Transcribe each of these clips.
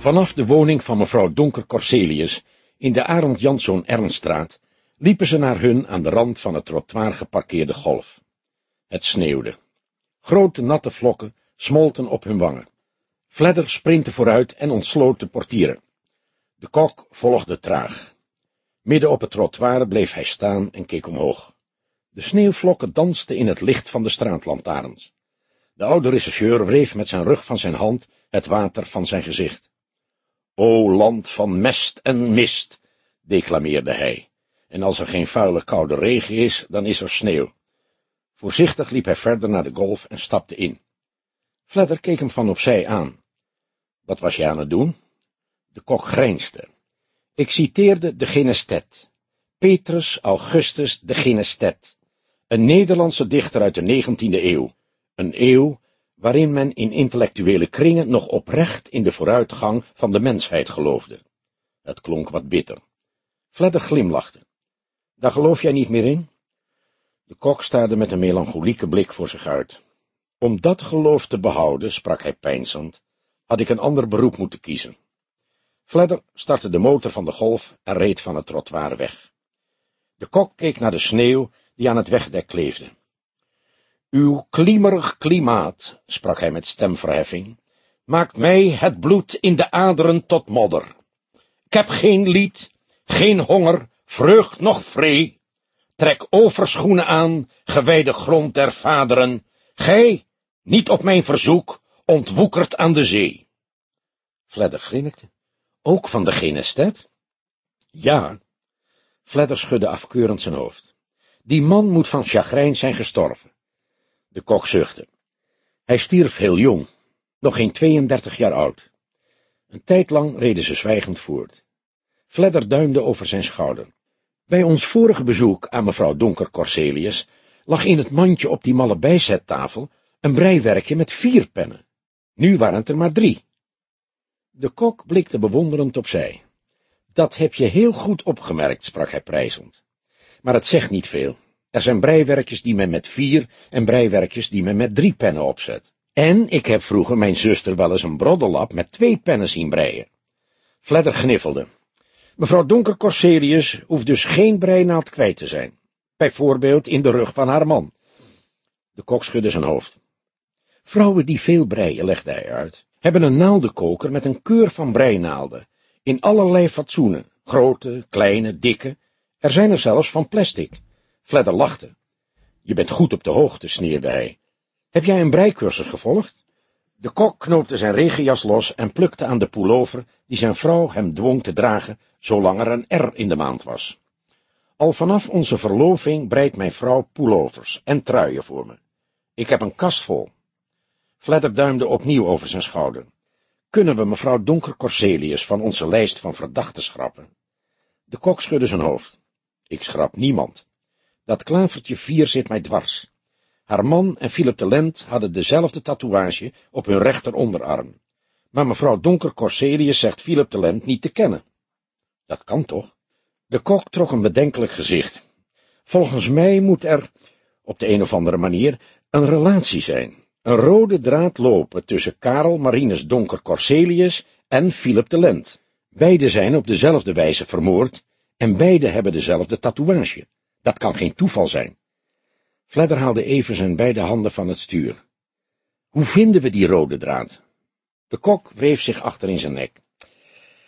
Vanaf de woning van mevrouw Donker Corselius in de Arend Janszoon Ernstraat liepen ze naar hun aan de rand van het trottoir geparkeerde golf. Het sneeuwde. Grote natte vlokken smolten op hun wangen. Fledder sprintte vooruit en ontsloot de portieren. De kok volgde traag. Midden op het trottoir bleef hij staan en keek omhoog. De sneeuwvlokken dansten in het licht van de straatlantaarns. De oude rechercheur wreef met zijn rug van zijn hand het water van zijn gezicht. O land van mest en mist, declameerde hij, en als er geen vuile koude regen is, dan is er sneeuw. Voorzichtig liep hij verder naar de golf en stapte in. Fledder keek hem van opzij aan. Wat was je aan het doen? De kok grijnsde. Ik citeerde de Genestet. Petrus Augustus de Genestet, een Nederlandse dichter uit de negentiende eeuw, een eeuw waarin men in intellectuele kringen nog oprecht in de vooruitgang van de mensheid geloofde. Het klonk wat bitter. Fledder glimlachte. Daar geloof jij niet meer in? De kok staarde met een melancholieke blik voor zich uit. Om dat geloof te behouden, sprak hij peinzend, had ik een ander beroep moeten kiezen. Fledder startte de motor van de golf en reed van het trottoir weg. De kok keek naar de sneeuw die aan het wegdek kleefde. Uw klimerig klimaat, sprak hij met stemverheffing, maakt mij het bloed in de aderen tot modder. Ik heb geen lied, geen honger, vreugd noch vree. Trek overschoenen aan, gewijde grond der vaderen. Gij, niet op mijn verzoek, ontwoekert aan de zee. Fledder grinnikte. Ook van de Genestet? Ja. Fledder schudde afkeurend zijn hoofd. Die man moet van chagrijn zijn gestorven. De kok zuchtte. Hij stierf heel jong, nog geen 32 jaar oud. Een tijd lang reden ze zwijgend voort. Fledder duimde over zijn schouder. Bij ons vorige bezoek aan mevrouw Donker Corselius lag in het mandje op die malle bijzettafel een breiwerkje met vier pennen. Nu waren het er maar drie. De kok blikte bewonderend opzij. Dat heb je heel goed opgemerkt, sprak hij prijzend. Maar het zegt niet veel. Er zijn breiwerkjes die men met vier en breiwerkjes die men met drie pennen opzet. En ik heb vroeger mijn zuster wel eens een broddelap met twee pennen zien breien. Fledder gniffelde. Mevrouw Donker Corselius hoeft dus geen breinaald kwijt te zijn. Bijvoorbeeld in de rug van haar man. De kok schudde zijn hoofd. Vrouwen die veel breien, legde hij uit, hebben een naaldenkoker met een keur van breinaalden, in allerlei fatsoenen, grote, kleine, dikke, er zijn er zelfs van plastic. Fledder lachte. Je bent goed op de hoogte, sneerde hij. Heb jij een breikursus gevolgd? De kok knoopte zijn regenjas los en plukte aan de pullover die zijn vrouw hem dwong te dragen, zolang er een R in de maand was. Al vanaf onze verloving breidt mijn vrouw pullovers en truien voor me. Ik heb een kast vol. Fledder duimde opnieuw over zijn schouder. Kunnen we mevrouw Donker Corselius van onze lijst van verdachten schrappen? De kok schudde zijn hoofd. Ik schrap niemand. Dat klavertje vier zit mij dwars. Haar man en Philip de Lent hadden dezelfde tatoeage op hun rechteronderarm. Maar mevrouw Donker Corselius zegt Philip de Lent niet te kennen. Dat kan toch? De kok trok een bedenkelijk gezicht. Volgens mij moet er, op de een of andere manier, een relatie zijn. Een rode draad lopen tussen Karel Marinus Donker Corselius en Philip de Lent. Beide zijn op dezelfde wijze vermoord en beide hebben dezelfde tatoeage. Dat kan geen toeval zijn. Fledder haalde even zijn beide handen van het stuur. Hoe vinden we die rode draad? De kok wreef zich achter in zijn nek.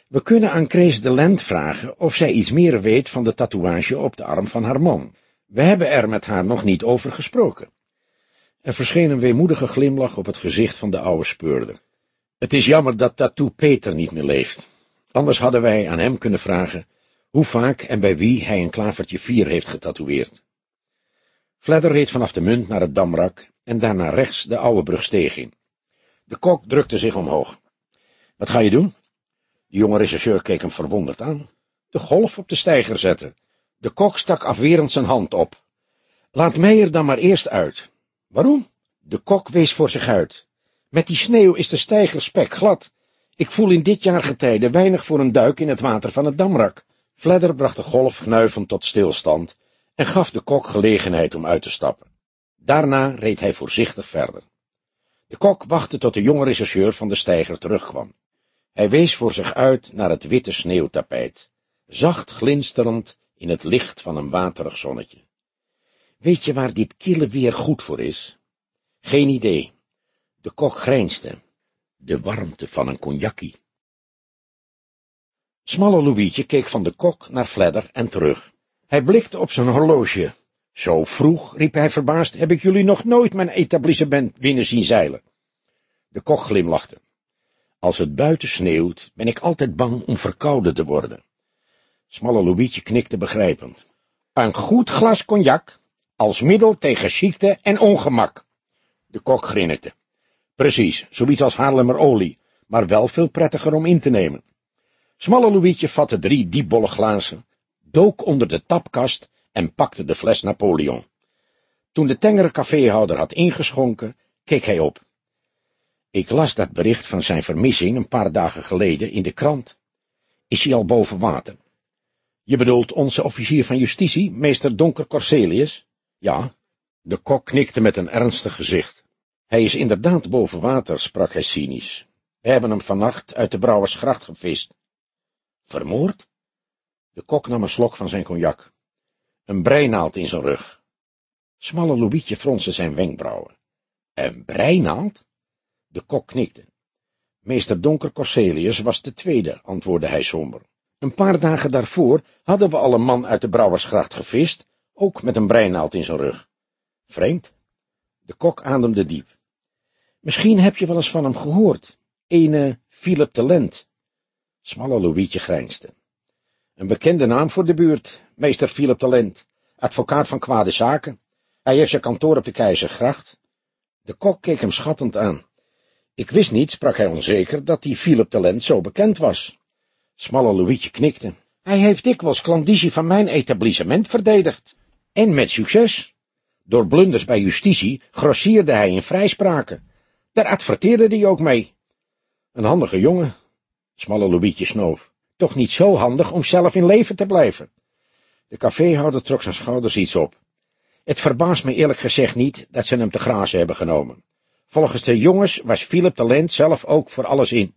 We kunnen aan Krees de Lent vragen of zij iets meer weet van de tatoeage op de arm van haar man. We hebben er met haar nog niet over gesproken. Er verscheen een weemoedige glimlach op het gezicht van de oude speurder. Het is jammer dat Tattoo Peter niet meer leeft. Anders hadden wij aan hem kunnen vragen hoe vaak en bij wie hij een klavertje vier heeft getatoeëerd. Fledder reed vanaf de munt naar het damrak en daarna rechts de oude brugsteeg in. De kok drukte zich omhoog. Wat ga je doen? De jonge rechercheur keek hem verwonderd aan. De golf op de steiger zetten. De kok stak afwerend zijn hand op. Laat mij er dan maar eerst uit. Waarom? De kok wees voor zich uit. Met die sneeuw is de steiger spek glad. Ik voel in dit jaargetijde weinig voor een duik in het water van het damrak. Fledder bracht de golf gnuivend tot stilstand en gaf de kok gelegenheid om uit te stappen. Daarna reed hij voorzichtig verder. De kok wachtte tot de jonge rechercheur van de steiger terugkwam. Hij wees voor zich uit naar het witte sneeuwtapijt, zacht glinsterend in het licht van een waterig zonnetje. Weet je waar dit kille weer goed voor is? Geen idee. De kok grijnsde. De warmte van een cognackie. Smalle Louietje keek van de kok naar Fledder en terug. Hij blikte op zijn horloge. Zo vroeg, riep hij verbaasd, heb ik jullie nog nooit mijn etablissement binnen zien zeilen. De kok glimlachte. Als het buiten sneeuwt, ben ik altijd bang om verkouden te worden. Smalle Louietje knikte begrijpend. Een goed glas cognac, als middel tegen ziekte en ongemak. De kok grinnikte. Precies, zoiets als Haarlemmerolie, maar wel veel prettiger om in te nemen. Smalle Louietje vatte drie diepbolle glazen, dook onder de tapkast en pakte de fles Napoleon. Toen de tengere caféhouder had ingeschonken, keek hij op. Ik las dat bericht van zijn vermissing een paar dagen geleden in de krant. Is hij al boven water? Je bedoelt onze officier van justitie, meester Donker Corselius? Ja. De kok knikte met een ernstig gezicht. Hij is inderdaad boven water, sprak hij cynisch. We hebben hem vannacht uit de Brouwersgracht gevist. Vermoord? De kok nam een slok van zijn cognac. Een breinaald in zijn rug. Smalle Louietje fronste zijn wenkbrauwen. Een breinaald? De kok knikte. Meester Donker Corselius was de tweede, antwoordde hij somber. Een paar dagen daarvoor hadden we al een man uit de Brouwersgracht gevist, ook met een breinaald in zijn rug. Vreemd. De kok ademde diep. Misschien heb je wel eens van hem gehoord, ene Philip de Lent. Smalle Louietje grijnsde. Een bekende naam voor de buurt, meester Philip de Lent, advocaat van kwade zaken. Hij heeft zijn kantoor op de Keizergracht. De kok keek hem schattend aan. Ik wist niet, sprak hij onzeker, dat die Philip Talent zo bekend was. Smalle Louietje knikte. Hij heeft dikwijls klandizie van mijn etablissement verdedigd. En met succes. Door blunders bij justitie grossierde hij in vrijspraken. Daar adverteerde hij ook mee. Een handige jongen. Smalle Louietje snoof. Toch niet zo handig om zelf in leven te blijven. De caféhouder trok zijn schouders iets op. Het verbaast me eerlijk gezegd niet dat ze hem te grazen hebben genomen. Volgens de jongens was Philip Talent zelf ook voor alles in.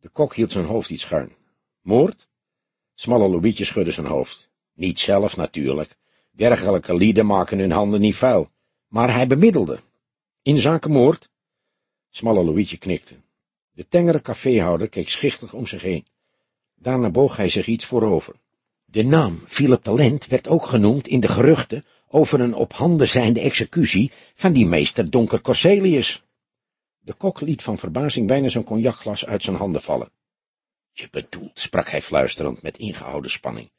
De kok hield zijn hoofd iets schuin. Moord? Smalle Louietje schudde zijn hoofd. Niet zelf natuurlijk. Dergelijke lieden maken hun handen niet vuil. Maar hij bemiddelde. In zaken moord? Smalle Louietje knikte. De tengere caféhouder keek schichtig om zich heen. Daarna boog hij zich iets voorover. De naam Philip Talent werd ook genoemd in de geruchten over een op handen zijnde executie van die meester Donker Corselius. De kok liet van verbazing bijna zijn cognacglas uit zijn handen vallen. Je bedoelt, sprak hij fluisterend met ingehouden spanning,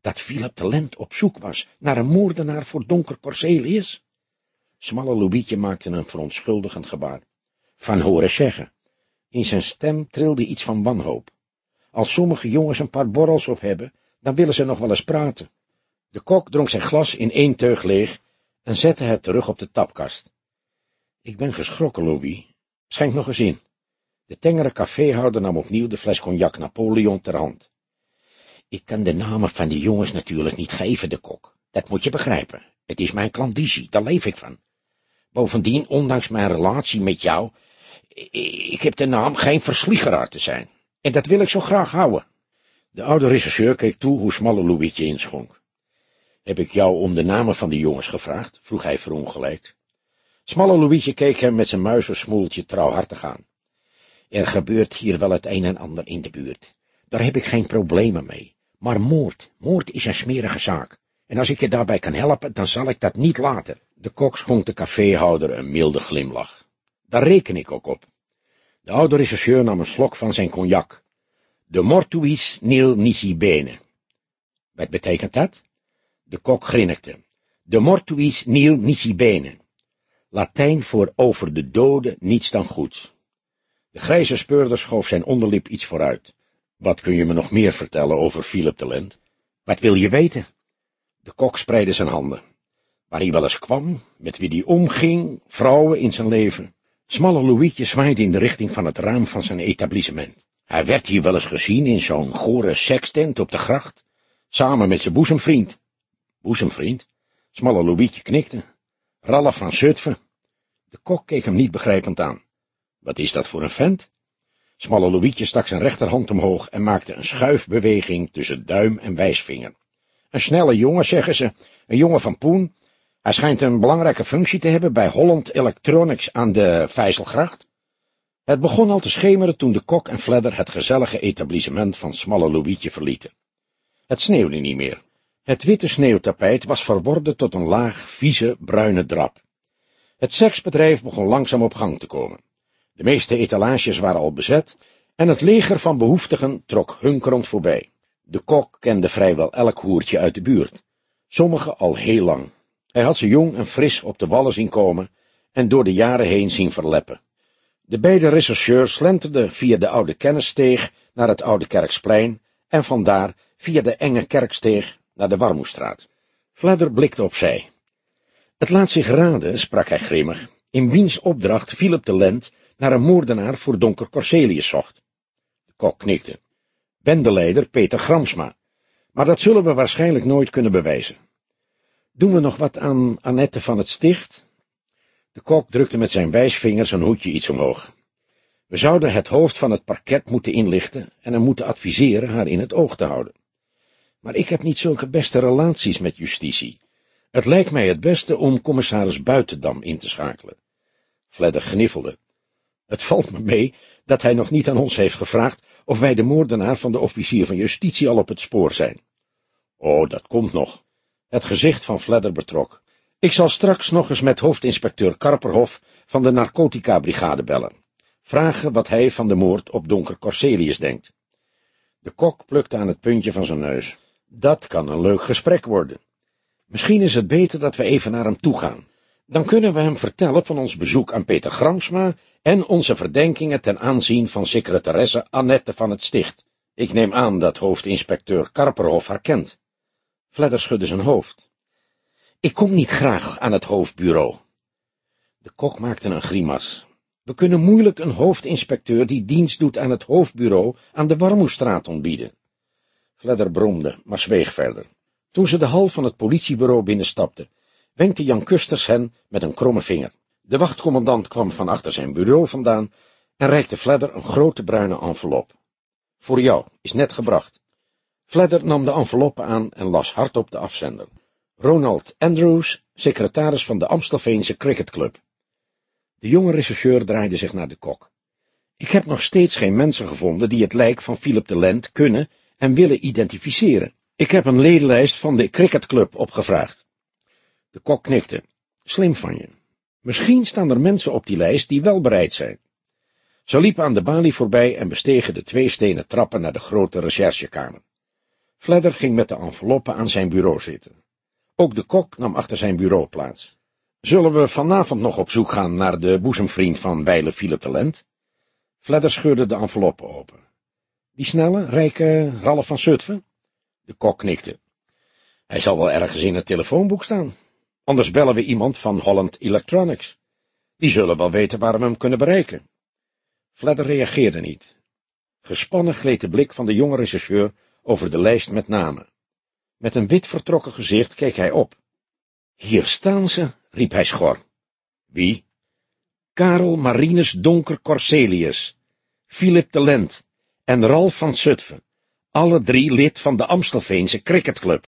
dat Philip Talent op zoek was naar een moordenaar voor Donker Corselius? Smalle Loubietje maakte een verontschuldigend gebaar. Van horen zeggen. In zijn stem trilde iets van wanhoop. Als sommige jongens een paar borrels op hebben, dan willen ze nog wel eens praten. De kok dronk zijn glas in één teug leeg en zette het terug op de tapkast. Ik ben geschrokken, Louis. Schenk nog eens in. De tengere caféhouder nam opnieuw de fles cognac Napoleon ter hand. Ik kan de namen van die jongens natuurlijk niet geven, de kok. Dat moet je begrijpen. Het is mijn klandizie, daar leef ik van. Bovendien, ondanks mijn relatie met jou, ik heb de naam geen verslieger te zijn. En dat wil ik zo graag houden. De oude rechercheur keek toe hoe smalle Louisje inschonk. Heb ik jou om de namen van die jongens gevraagd? vroeg hij verongelijkt. Smalle Louietje keek hem met zijn muizensmoeltje trouwhartig aan. Er gebeurt hier wel het een en ander in de buurt. Daar heb ik geen problemen mee. Maar moord, moord is een smerige zaak. En als ik je daarbij kan helpen, dan zal ik dat niet laten. De kok schonk de caféhouder een milde glimlach. Daar reken ik ook op. De oude rechercheur nam een slok van zijn cognac. De mortuis nil nisi bene. Wat betekent dat? De kok grinnikte. De mortuis nil nisi bene. Latijn voor over de doden niets dan goeds. De grijze speurder schoof zijn onderlip iets vooruit. Wat kun je me nog meer vertellen over Philip de Lent? Wat wil je weten? De kok spreidde zijn handen. Waar hij wel eens kwam, met wie hij omging, vrouwen in zijn leven. Smalle Louietje zwaaide in de richting van het raam van zijn etablissement. Hij werd hier wel eens gezien in zo'n gore sekstent op de gracht, samen met zijn boezemvriend. Boezemvriend? Smalle Louietje knikte. Ralf van Zutphen. De kok keek hem niet begrijpend aan. Wat is dat voor een vent? Smalle Louietje stak zijn rechterhand omhoog en maakte een schuifbeweging tussen duim en wijsvinger. Een snelle jongen, zeggen ze, een jongen van Poen. Hij schijnt een belangrijke functie te hebben bij Holland Electronics aan de Vijzelgracht. Het begon al te schemeren toen de kok en Fledder het gezellige etablissement van Smalle Louietje verlieten. Het sneeuwde niet meer. Het witte sneeuwtapijt was verworden tot een laag, vieze, bruine drap. Het seksbedrijf begon langzaam op gang te komen. De meeste etalages waren al bezet, en het leger van behoeftigen trok hunkerend voorbij. De kok kende vrijwel elk hoertje uit de buurt, sommige al heel lang. Hij had ze jong en fris op de wallen zien komen en door de jaren heen zien verleppen. De beide rechercheurs slenterden via de oude kennissteeg naar het oude kerksplein en vandaar via de enge kerksteeg naar de Warmoestraat. Fledder blikte opzij. Het laat zich raden, sprak hij grimmig, in wiens opdracht Philip de Lent naar een moordenaar voor donker Corselius zocht. De kok knikte. Bendeleider Peter Gramsma. Maar dat zullen we waarschijnlijk nooit kunnen bewijzen. Doen we nog wat aan Annette van het Sticht? De kok drukte met zijn wijsvinger zijn hoedje iets omhoog. We zouden het hoofd van het parket moeten inlichten en hem moeten adviseren haar in het oog te houden. Maar ik heb niet zulke beste relaties met justitie. Het lijkt mij het beste om commissaris Buitendam in te schakelen. Fledder gniffelde. Het valt me mee dat hij nog niet aan ons heeft gevraagd of wij de moordenaar van de officier van justitie al op het spoor zijn. Oh, dat komt nog. Het gezicht van Fledder betrok. Ik zal straks nog eens met hoofdinspecteur Karperhof van de narcotica-brigade bellen. Vragen wat hij van de moord op Donker Corselius denkt. De kok plukte aan het puntje van zijn neus. Dat kan een leuk gesprek worden. Misschien is het beter dat we even naar hem toe gaan. Dan kunnen we hem vertellen van ons bezoek aan Peter Gramsma en onze verdenkingen ten aanzien van secretaresse Annette van het Sticht. Ik neem aan dat hoofdinspecteur Karperhof haar kent. Fledder schudde zijn hoofd. Ik kom niet graag aan het hoofdbureau. De kok maakte een grimas. We kunnen moeilijk een hoofdinspecteur die dienst doet aan het hoofdbureau aan de Warmoestraat ontbieden. Fledder bromde, maar zweeg verder. Toen ze de hal van het politiebureau binnenstapte, wenkte Jan Kusters hen met een kromme vinger. De wachtcommandant kwam van achter zijn bureau vandaan en reikte Fledder een grote bruine envelop. Voor jou, is net gebracht. Fledder nam de enveloppe aan en las hardop de afzender. Ronald Andrews, secretaris van de Amstelveense Cricketclub. De jonge rechercheur draaide zich naar de kok. Ik heb nog steeds geen mensen gevonden die het lijk van Philip de Lent kunnen en willen identificeren. Ik heb een ledenlijst van de cricketclub opgevraagd. De kok knikte. Slim van je. Misschien staan er mensen op die lijst die wel bereid zijn. Ze liepen aan de balie voorbij en bestegen de twee stenen trappen naar de grote recherchekamer. Fledder ging met de enveloppen aan zijn bureau zitten. Ook de kok nam achter zijn bureau plaats. Zullen we vanavond nog op zoek gaan naar de boezemvriend van Weile Philip Talent? Fledder scheurde de enveloppen open. Die snelle, rijke Ralf van Zutphen? De kok knikte. Hij zal wel ergens in het telefoonboek staan. Anders bellen we iemand van Holland Electronics. Die zullen wel weten waar we hem kunnen bereiken. Fledder reageerde niet. Gespannen gleed de blik van de jonge rechercheur over de lijst met namen. Met een wit vertrokken gezicht keek hij op. Hier staan ze, riep hij schor. Wie? Karel Marinus Donker Corselius, Philip de Lent en Ralf van Zutphen, alle drie lid van de Amstelveense cricketclub.